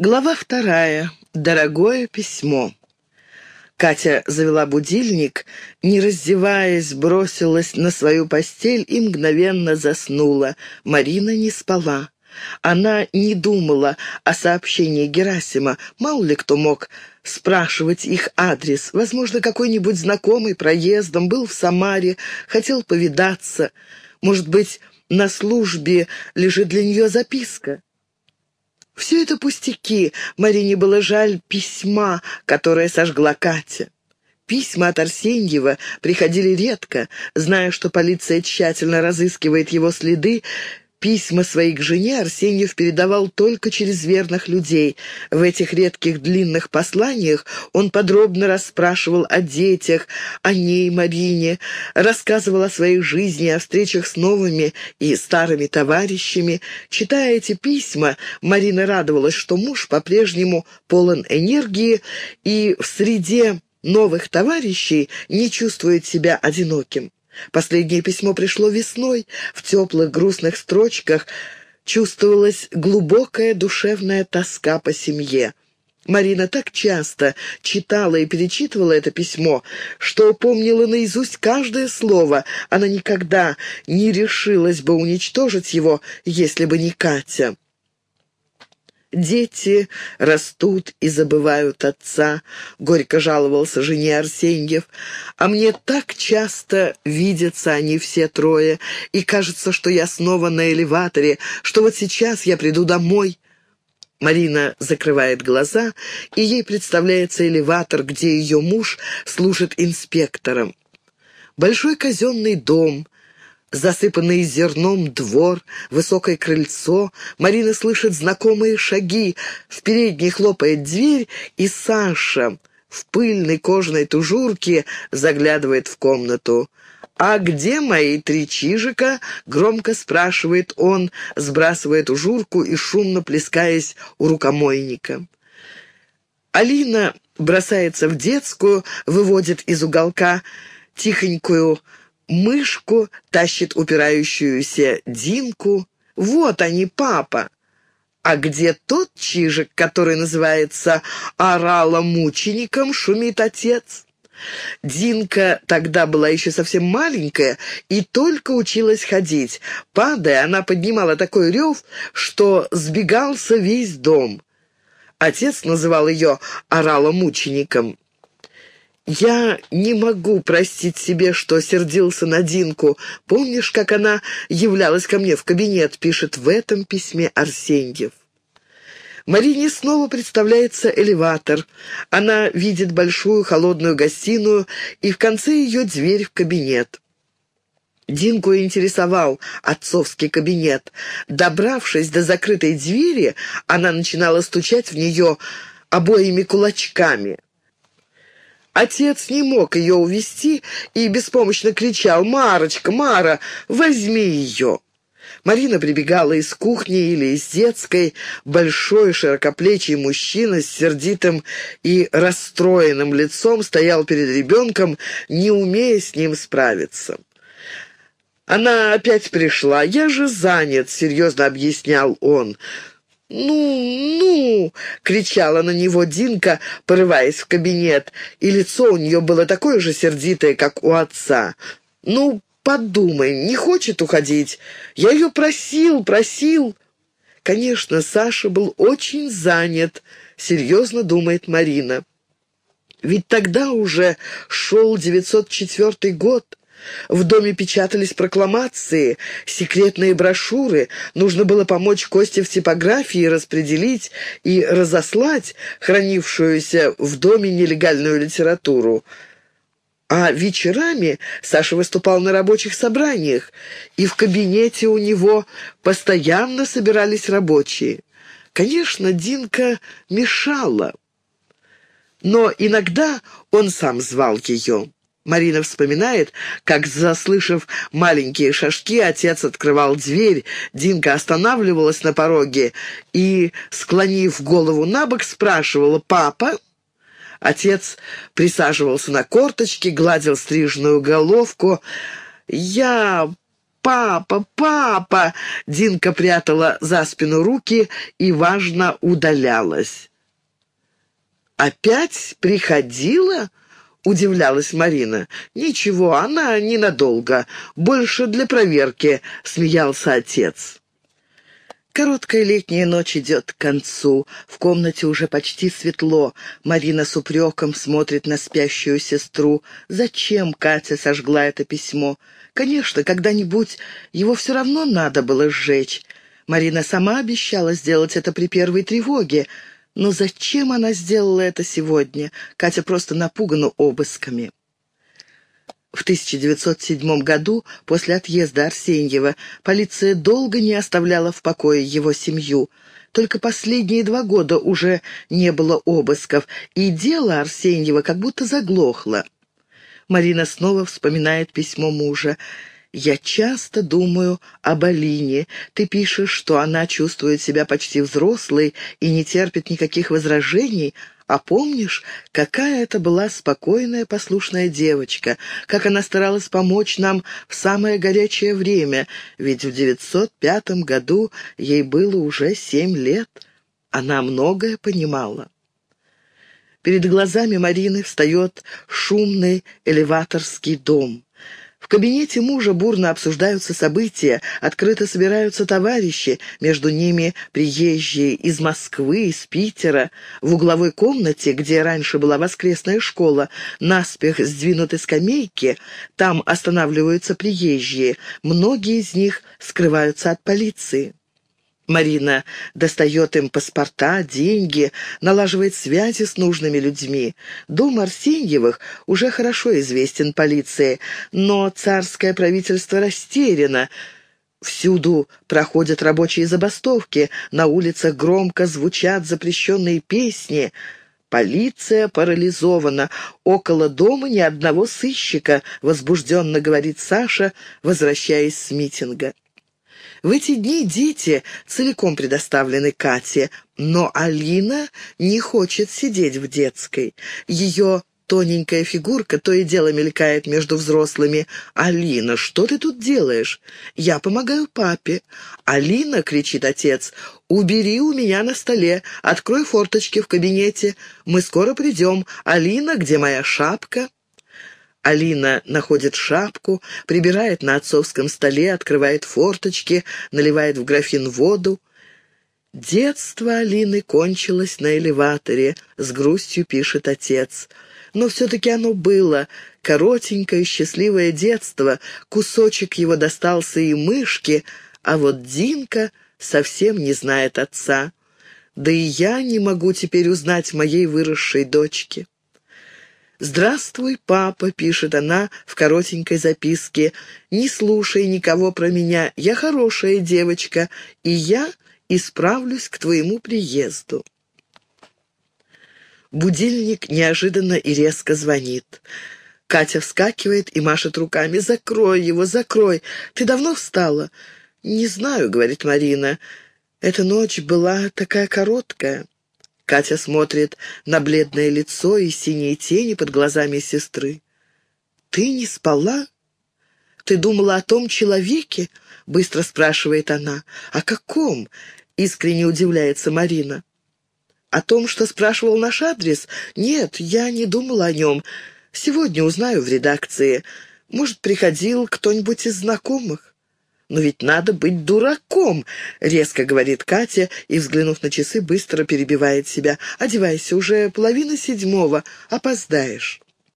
Глава вторая. Дорогое письмо. Катя завела будильник, не раздеваясь, бросилась на свою постель и мгновенно заснула. Марина не спала. Она не думала о сообщении Герасима. Мало ли кто мог спрашивать их адрес. Возможно, какой-нибудь знакомый проездом был в Самаре, хотел повидаться. Может быть, на службе лежит для нее записка. Все это пустяки. Марине было жаль письма, которое сожгла Катя. Письма от Арсеньева приходили редко. Зная, что полиция тщательно разыскивает его следы, Письма своей к жене Арсеньев передавал только через верных людей. В этих редких длинных посланиях он подробно расспрашивал о детях, о ней, Марине, рассказывал о своей жизни, о встречах с новыми и старыми товарищами. Читая эти письма, Марина радовалась, что муж по-прежнему полон энергии и в среде новых товарищей не чувствует себя одиноким. Последнее письмо пришло весной. В теплых грустных строчках чувствовалась глубокая душевная тоска по семье. Марина так часто читала и перечитывала это письмо, что помнила наизусть каждое слово. Она никогда не решилась бы уничтожить его, если бы не Катя. «Дети растут и забывают отца», — горько жаловался жене Арсеньев. «А мне так часто видятся они все трое, и кажется, что я снова на элеваторе, что вот сейчас я приду домой». Марина закрывает глаза, и ей представляется элеватор, где ее муж служит инспектором. Большой казенный дом — засыпанный зерном двор, высокое крыльцо. Марина слышит знакомые шаги. В передней хлопает дверь, и Саша в пыльной кожаной тужурке заглядывает в комнату. «А где мои три чижика?» — громко спрашивает он, сбрасывая тужурку и шумно плескаясь у рукомойника. Алина бросается в детскую, выводит из уголка тихонькую мышку, тащит упирающуюся Динку. Вот они, папа. А где тот чижик, который называется оралом-мучеником, шумит отец? Динка тогда была еще совсем маленькая и только училась ходить. Падая, она поднимала такой рев, что сбегался весь дом. Отец называл ее оралом-мучеником. «Я не могу простить себе, что сердился на Динку. Помнишь, как она являлась ко мне в кабинет?» — пишет в этом письме Арсеньев. Марине снова представляется элеватор. Она видит большую холодную гостиную и в конце ее дверь в кабинет. Динку интересовал отцовский кабинет. Добравшись до закрытой двери, она начинала стучать в нее обоими кулачками. Отец не мог ее увести и беспомощно кричал «Марочка, Мара, возьми ее!» Марина прибегала из кухни или из детской. Большой широкоплечий мужчина с сердитым и расстроенным лицом стоял перед ребенком, не умея с ним справиться. «Она опять пришла. Я же занят», — серьезно объяснял он. «Ну, ну!» — кричала на него Динка, порываясь в кабинет, и лицо у нее было такое же сердитое, как у отца. «Ну, подумай, не хочет уходить. Я ее просил, просил». Конечно, Саша был очень занят, серьезно думает Марина. Ведь тогда уже шел 904 год. В доме печатались прокламации, секретные брошюры. Нужно было помочь Косте в типографии распределить и разослать хранившуюся в доме нелегальную литературу. А вечерами Саша выступал на рабочих собраниях, и в кабинете у него постоянно собирались рабочие. Конечно, Динка мешала, но иногда он сам звал ее. Марина вспоминает, как, заслышав маленькие шажки, отец открывал дверь, Динка останавливалась на пороге и, склонив голову на бок, спрашивала «Папа?». Отец присаживался на корточки, гладил стрижную головку. «Я «Папа! Папа!» Динка прятала за спину руки и, важно, удалялась. «Опять приходила?» — удивлялась Марина. «Ничего, она ненадолго. Больше для проверки», — смеялся отец. Короткая летняя ночь идет к концу. В комнате уже почти светло. Марина с упреком смотрит на спящую сестру. Зачем Катя сожгла это письмо? Конечно, когда-нибудь его все равно надо было сжечь. Марина сама обещала сделать это при первой тревоге. Но зачем она сделала это сегодня? Катя просто напугана обысками. В 1907 году, после отъезда Арсеньева, полиция долго не оставляла в покое его семью. Только последние два года уже не было обысков, и дело Арсеньева как будто заглохло. Марина снова вспоминает письмо мужа. «Я часто думаю об Алине. Ты пишешь, что она чувствует себя почти взрослой и не терпит никаких возражений, а помнишь, какая это была спокойная, послушная девочка, как она старалась помочь нам в самое горячее время, ведь в 905 году ей было уже семь лет. Она многое понимала. Перед глазами Марины встает шумный элеваторский дом. В кабинете мужа бурно обсуждаются события, открыто собираются товарищи, между ними приезжие из Москвы, из Питера. В угловой комнате, где раньше была воскресная школа, наспех сдвинуты скамейки, там останавливаются приезжие, многие из них скрываются от полиции. Марина достает им паспорта, деньги, налаживает связи с нужными людьми. Дом Арсеньевых уже хорошо известен полиции, но царское правительство растеряно. Всюду проходят рабочие забастовки, на улицах громко звучат запрещенные песни. «Полиция парализована. Около дома ни одного сыщика», — возбужденно говорит Саша, возвращаясь с митинга. В эти дни дети целиком предоставлены Кате, но Алина не хочет сидеть в детской. Ее тоненькая фигурка то и дело мелькает между взрослыми. «Алина, что ты тут делаешь?» «Я помогаю папе». «Алина!» — кричит отец. «Убери у меня на столе, открой форточки в кабинете. Мы скоро придем. Алина, где моя шапка?» Алина находит шапку, прибирает на отцовском столе, открывает форточки, наливает в графин воду. «Детство Алины кончилось на элеваторе», — с грустью пишет отец. «Но все-таки оно было. Коротенькое, счастливое детство. Кусочек его достался и мышке, а вот Динка совсем не знает отца. Да и я не могу теперь узнать моей выросшей дочки». «Здравствуй, папа», — пишет она в коротенькой записке. «Не слушай никого про меня. Я хорошая девочка, и я исправлюсь к твоему приезду». Будильник неожиданно и резко звонит. Катя вскакивает и машет руками. «Закрой его, закрой! Ты давно встала?» «Не знаю», — говорит Марина. «Эта ночь была такая короткая». Катя смотрит на бледное лицо и синие тени под глазами сестры. «Ты не спала? Ты думала о том человеке?» — быстро спрашивает она. «О каком?» — искренне удивляется Марина. «О том, что спрашивал наш адрес? Нет, я не думала о нем. Сегодня узнаю в редакции. Может, приходил кто-нибудь из знакомых?» «Но ведь надо быть дураком!» — резко говорит Катя и, взглянув на часы, быстро перебивает себя. «Одевайся, уже половина седьмого, опоздаешь».